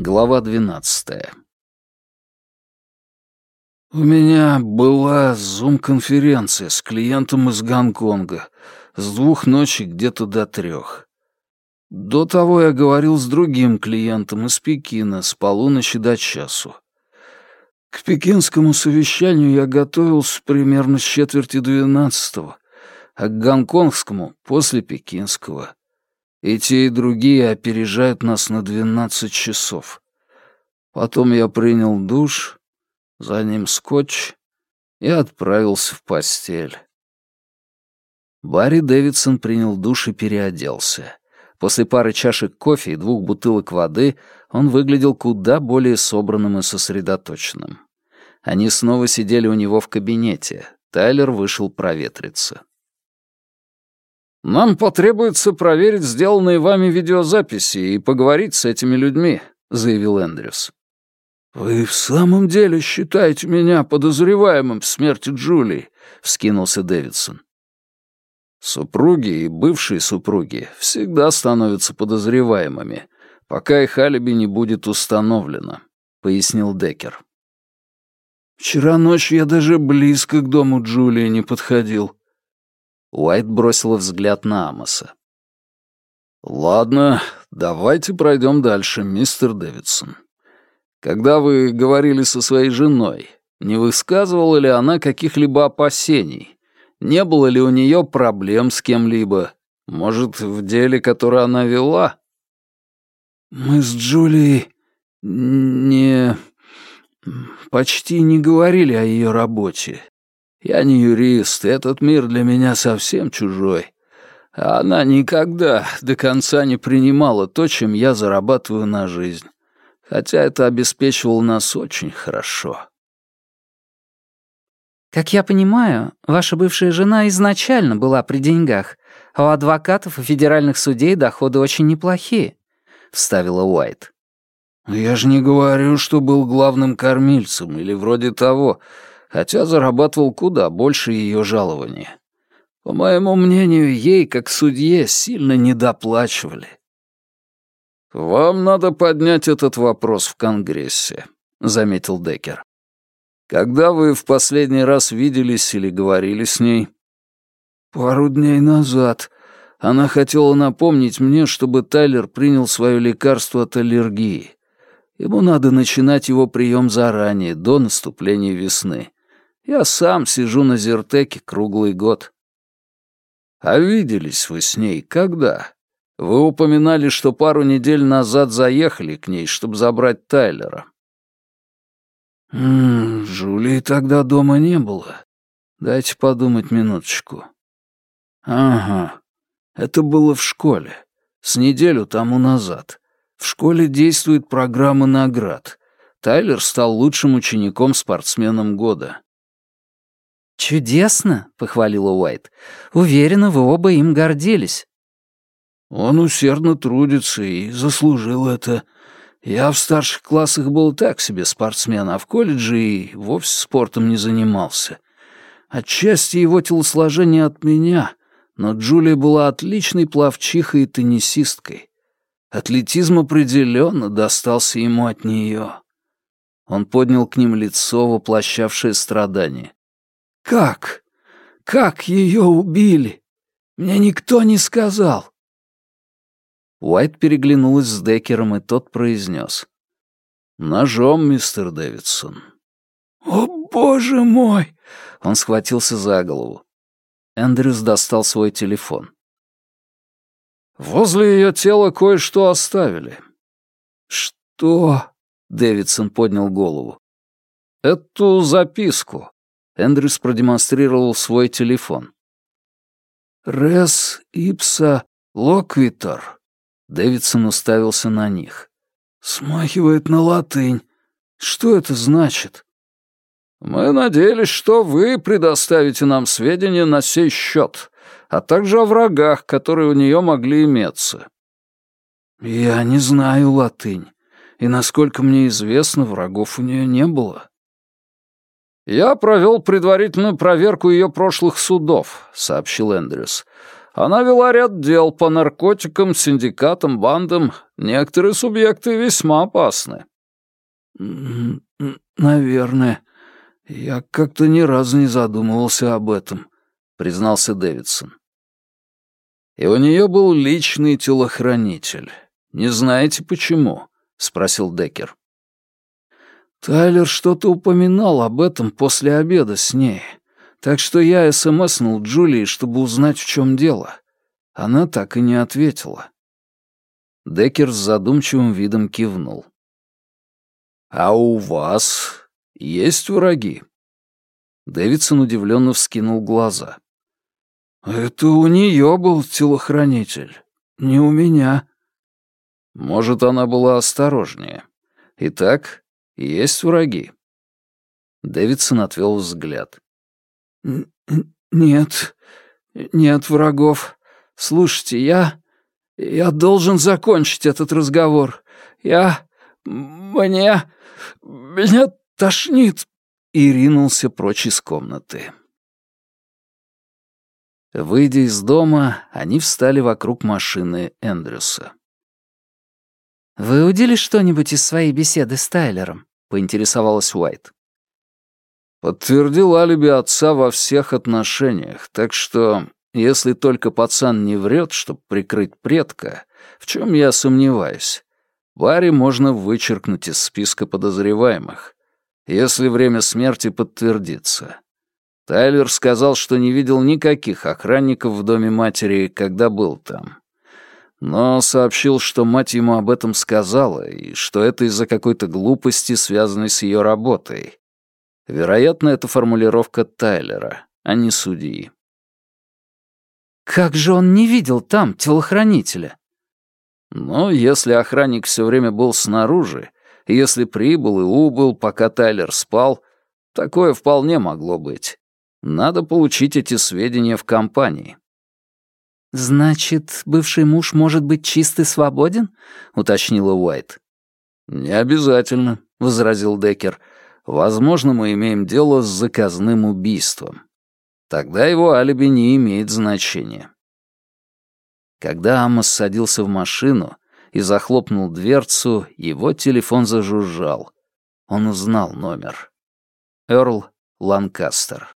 Глава двенадцатая. «У меня была зум-конференция с клиентом из Гонконга с двух ночи где-то до трех. До того я говорил с другим клиентом из Пекина с полуночи до часу. К пекинскому совещанию я готовился примерно с четверти двенадцатого, а к гонконгскому — после пекинского. И те, и другие опережают нас на двенадцать часов. Потом я принял душ, за ним скотч и отправился в постель. Барри Дэвидсон принял душ и переоделся. После пары чашек кофе и двух бутылок воды он выглядел куда более собранным и сосредоточенным. Они снова сидели у него в кабинете. Тайлер вышел проветриться. «Нам потребуется проверить сделанные вами видеозаписи и поговорить с этими людьми», — заявил Эндрюс. «Вы в самом деле считаете меня подозреваемым в смерти Джулии?» — вскинулся Дэвидсон. Супруги и бывшие супруги всегда становятся подозреваемыми, пока их алиби не будет установлено, пояснил Деккер. Вчера ночью я даже близко к дому Джулии не подходил. Уайт бросила взгляд на Амоса. «Ладно, давайте пройдем дальше, мистер Дэвидсон. Когда вы говорили со своей женой, не высказывала ли она каких-либо опасений? Не было ли у нее проблем с кем-либо? Может, в деле, которое она вела? Мы с Джулией не... почти не говорили о ее работе. Я не юрист, этот мир для меня совсем чужой. А она никогда до конца не принимала то, чем я зарабатываю на жизнь. Хотя это обеспечивало нас очень хорошо. «Как я понимаю, ваша бывшая жена изначально была при деньгах, а у адвокатов и федеральных судей доходы очень неплохие», — вставила Уайт. «Я же не говорю, что был главным кормильцем или вроде того, хотя зарабатывал куда больше ее жалования. По моему мнению, ей, как судье, сильно недоплачивали». «Вам надо поднять этот вопрос в Конгрессе», — заметил Деккер. Когда вы в последний раз виделись или говорили с ней? Пару дней назад. Она хотела напомнить мне, чтобы Тайлер принял свое лекарство от аллергии. Ему надо начинать его прием заранее, до наступления весны. Я сам сижу на Зертеке круглый год. А виделись вы с ней когда? Вы упоминали, что пару недель назад заехали к ней, чтобы забрать Тайлера. «М -м, тогда дома не было. Дайте подумать минуточку. Ага, это было в школе. С неделю тому назад. В школе действует программа наград. Тайлер стал лучшим учеником-спортсменом года. «Чудесно», — похвалила Уайт. «Уверена, вы оба им гордились». «Он усердно трудится и заслужил это», я в старших классах был так себе спортсмен, а в колледже и вовсе спортом не занимался. Отчасти его телосложение от меня, но Джулия была отличной пловчихой и теннисисткой. Атлетизм определенно достался ему от нее. Он поднял к ним лицо, воплощавшее страдание. «Как? Как ее убили? Мне никто не сказал. Уайт переглянулась с Деккером, и тот произнес. «Ножом, мистер Дэвидсон». «О, боже мой!» Он схватился за голову. Эндрюс достал свой телефон. «Возле ее тела кое-что оставили». «Что?» — Дэвидсон поднял голову. «Эту записку». Эндрюс продемонстрировал свой телефон. «Рес ипса локвитор», Дэвидсон уставился на них. «Смахивает на латынь. Что это значит?» «Мы надеялись, что вы предоставите нам сведения на сей счет, а также о врагах, которые у нее могли иметься». «Я не знаю латынь, и, насколько мне известно, врагов у нее не было». «Я провел предварительную проверку ее прошлых судов», — сообщил Эндрюс. Она вела ряд дел по наркотикам, синдикатам, бандам. Некоторые субъекты весьма опасны». «Наверное. Я как-то ни разу не задумывался об этом», — признался Дэвидсон. «И у нее был личный телохранитель. Не знаете, почему?» — спросил Деккер. Тайлер что-то упоминал об этом после обеда с ней, так что я смснул Джулии, чтобы узнать, в чем дело. Она так и не ответила. Деккер с задумчивым видом кивнул. «А у вас есть враги?» Дэвидсон удивленно вскинул глаза. «Это у нее был телохранитель, не у меня». Может, она была осторожнее. Итак, есть враги. Дэвидсон отвел взгляд. «Нет, нет врагов. Слушайте, я... я должен закончить этот разговор. Я... мне... меня тошнит». И ринулся прочь из комнаты. Выйдя из дома, они встали вокруг машины Эндрюса. «Вы удили что-нибудь из своей беседы с Тайлером?» — поинтересовалась Уайт. Подтвердил алиби отца во всех отношениях, так что, если только пацан не врет, чтобы прикрыть предка, в чем я сомневаюсь, Барри можно вычеркнуть из списка подозреваемых, если время смерти подтвердится. Тайлер сказал, что не видел никаких охранников в доме матери, когда был там но сообщил, что мать ему об этом сказала, и что это из-за какой-то глупости, связанной с ее работой. Вероятно, это формулировка Тайлера, а не судьи. «Как же он не видел там телохранителя?» Но если охранник все время был снаружи, если прибыл и убыл, пока Тайлер спал, такое вполне могло быть. Надо получить эти сведения в компании. «Значит, бывший муж может быть чист и свободен?» — уточнила Уайт. «Не обязательно», — возразил Деккер. «Возможно, мы имеем дело с заказным убийством. Тогда его алиби не имеет значения». Когда Амос садился в машину и захлопнул дверцу, его телефон зажужжал. Он узнал номер. Эрл Ланкастер.